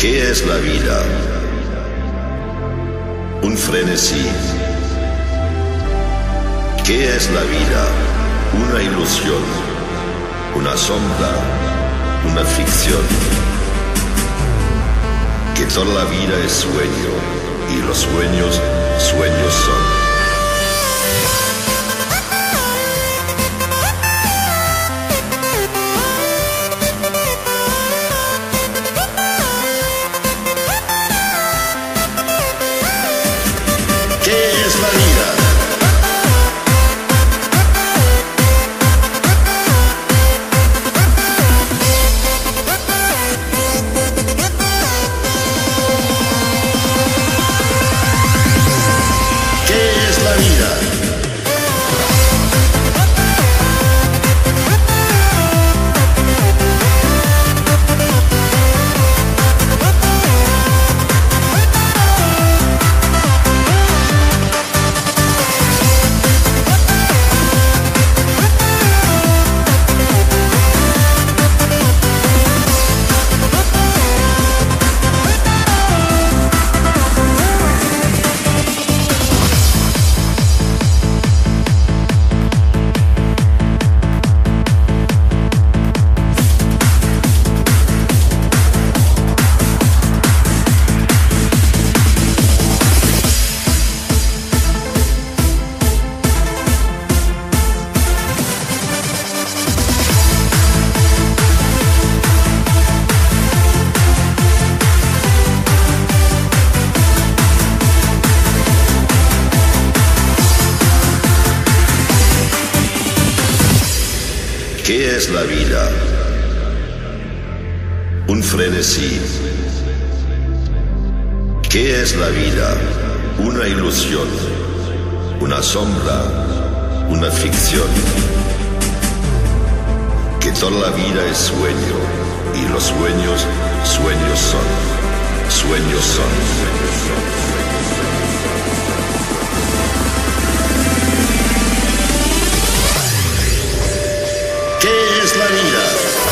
¿Qué es la vida? Un frenesí. ¿Qué es la vida? Una ilusión, una sombra, una ficción. Que toda la vida es sueño y los sueños, sueños son. ¿Qué es la vida? Un frenesí. ¿Qué es la vida? Una ilusión, una sombra, una ficción. Que toda la vida es sueño y los sueños, sueños son. Sueños son. ¿Qué es la vida?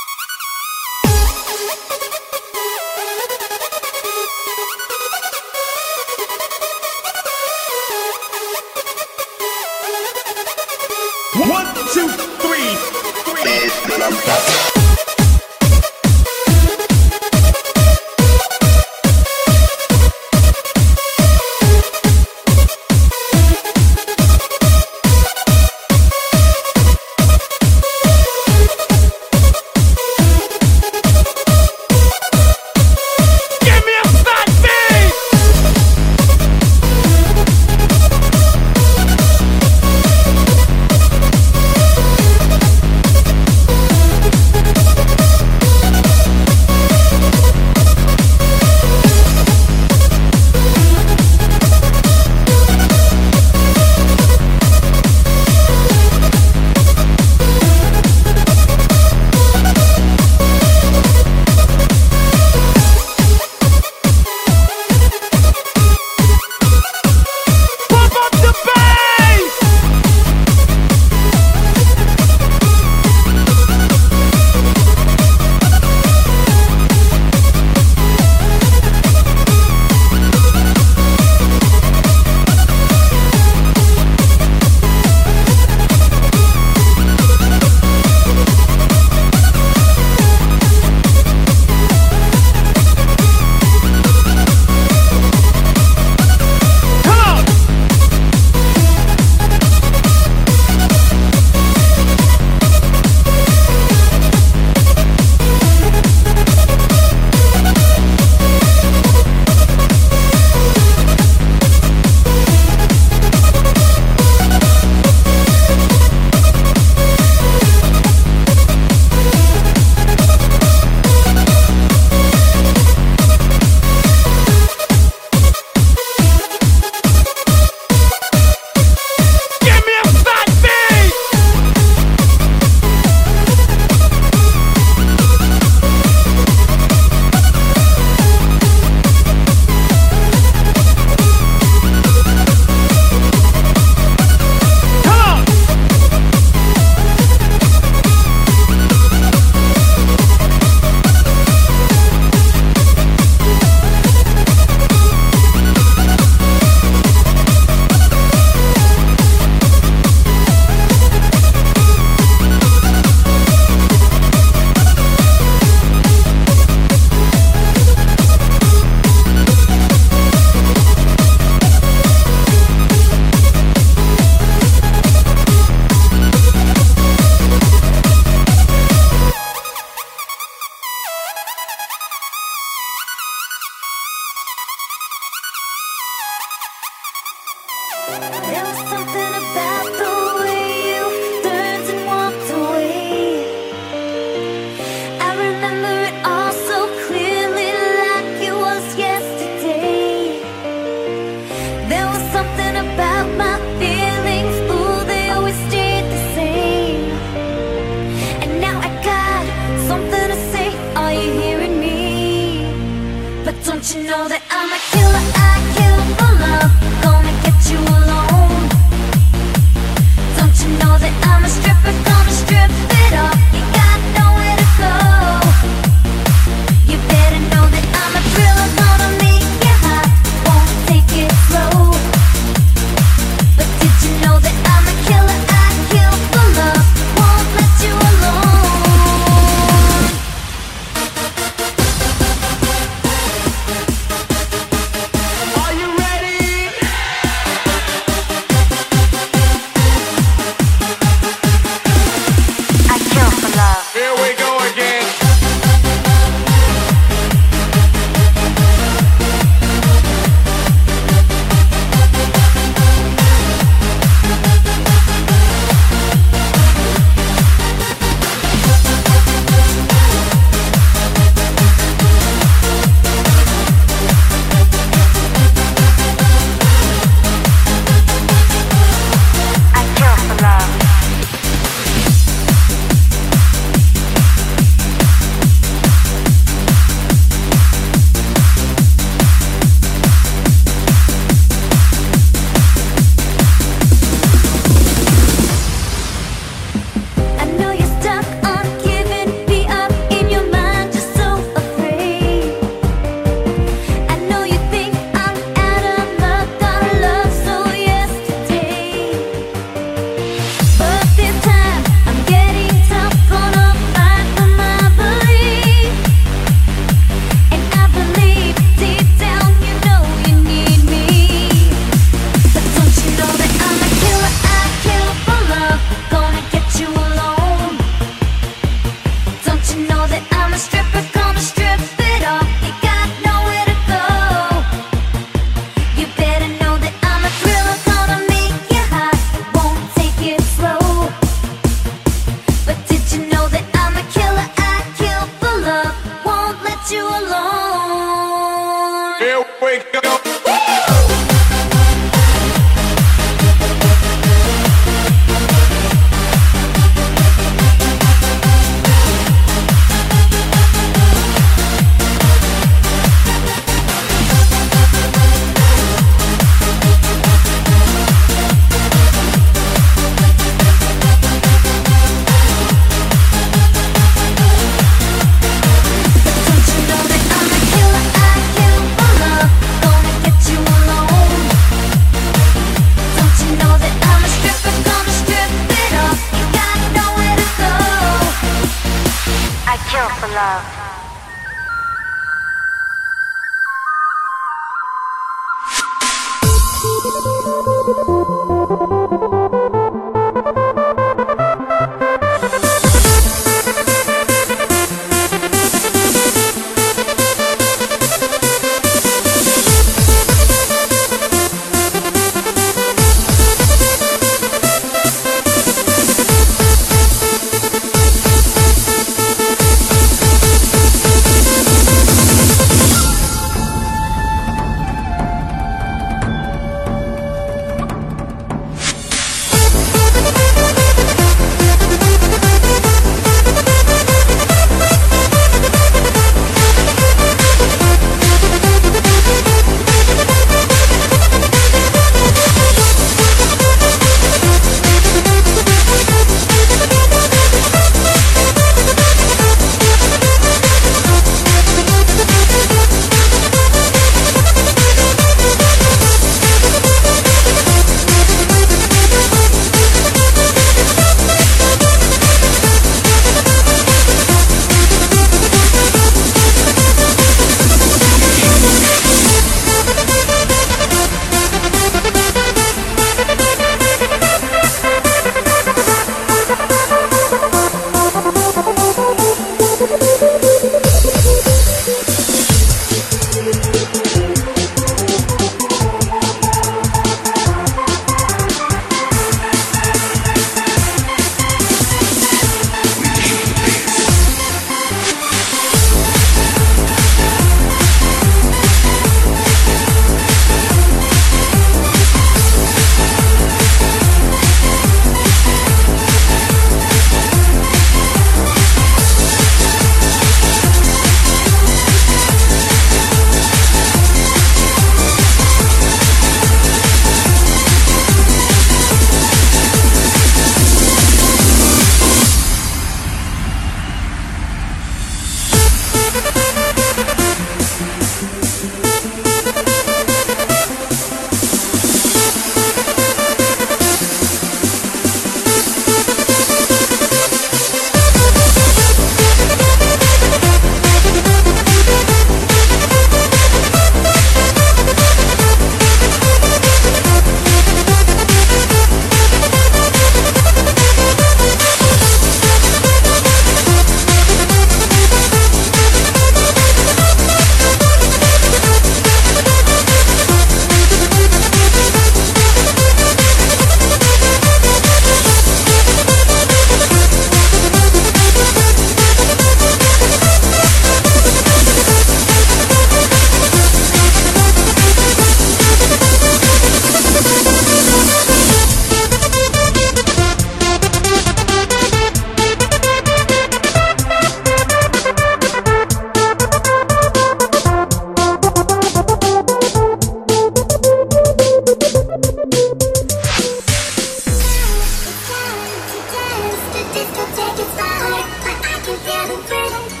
I can fly, but I can feel the freedom.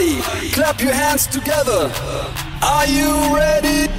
Clap your hands together. Are you ready?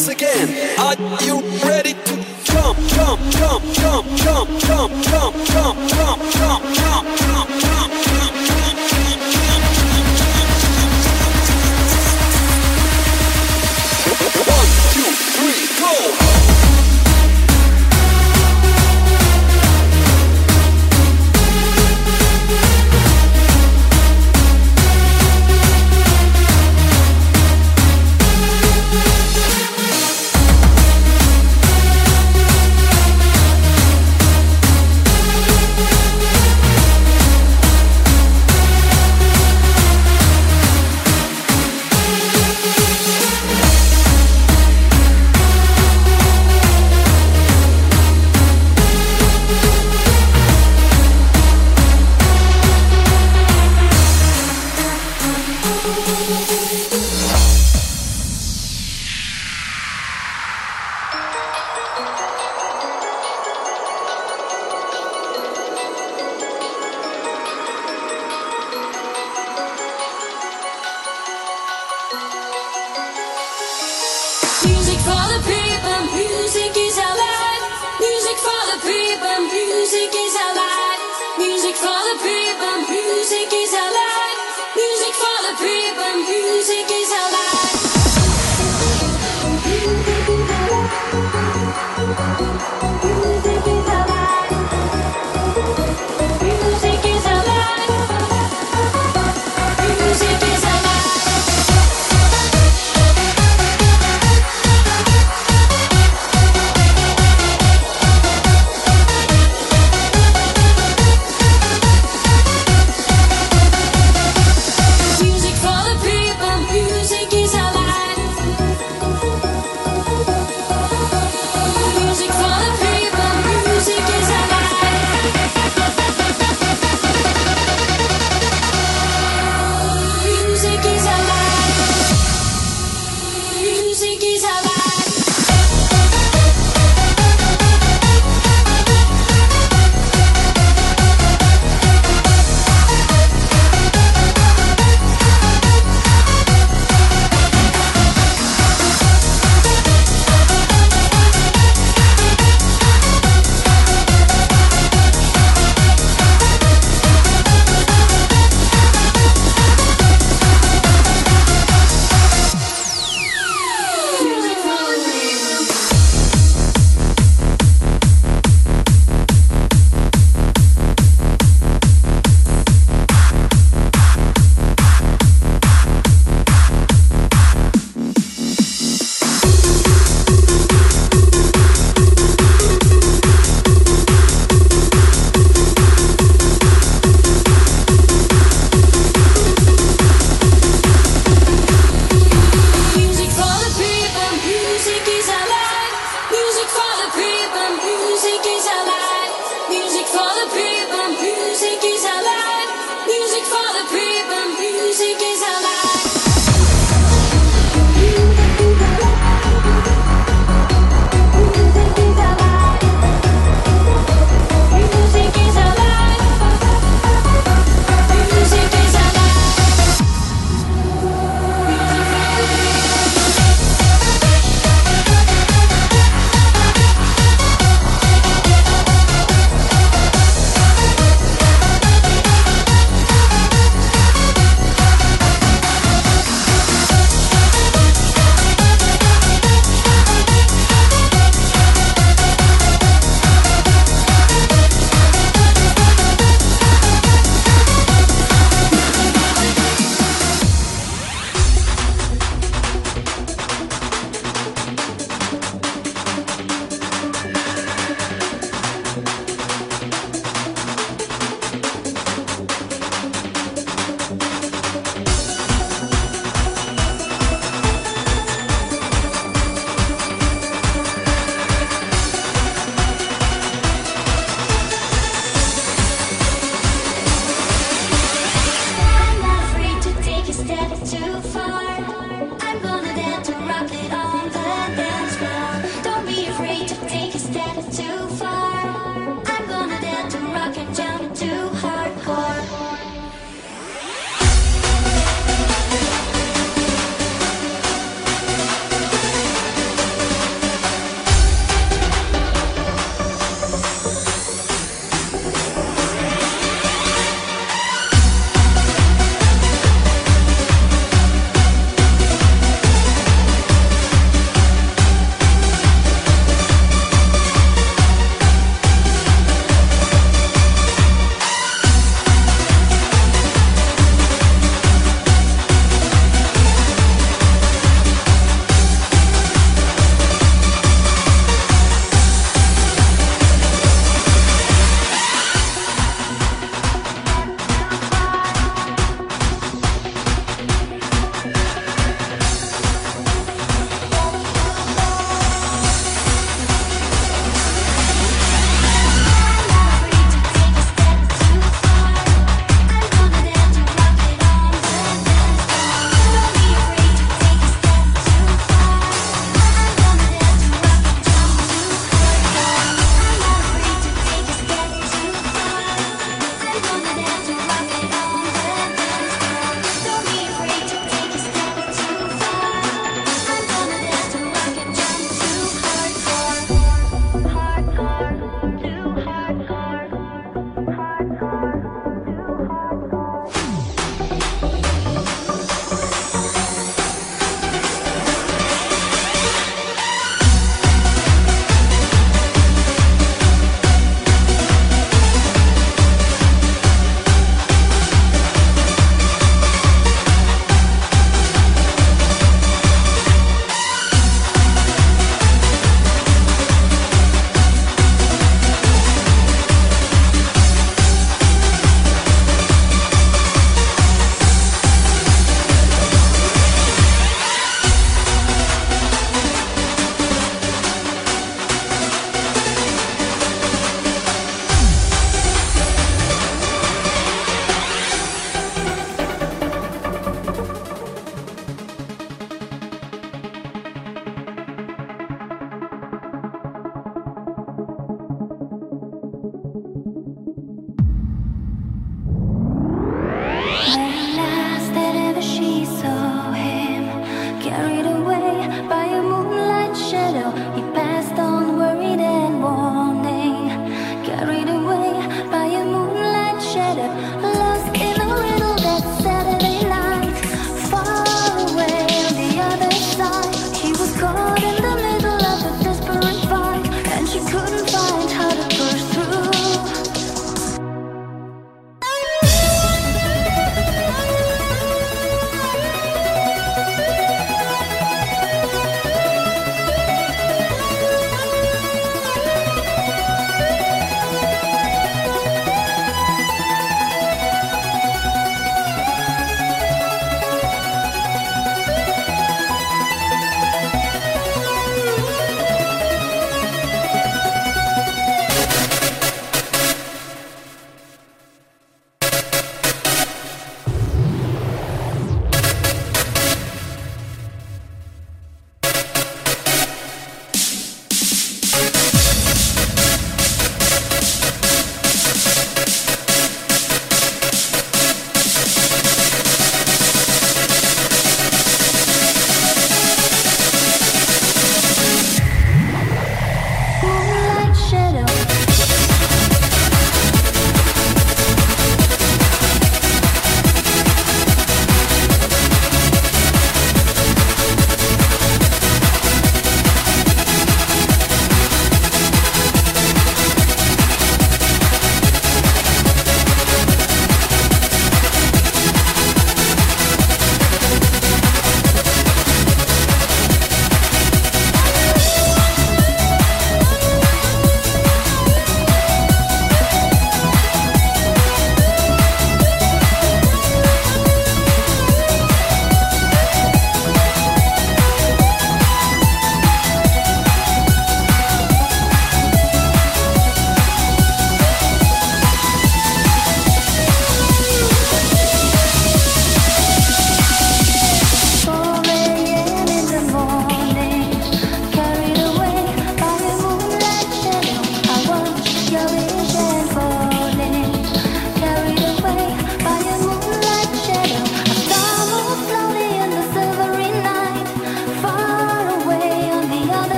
once again. Are you ready to jump, jump, jump, jump, jump, jump?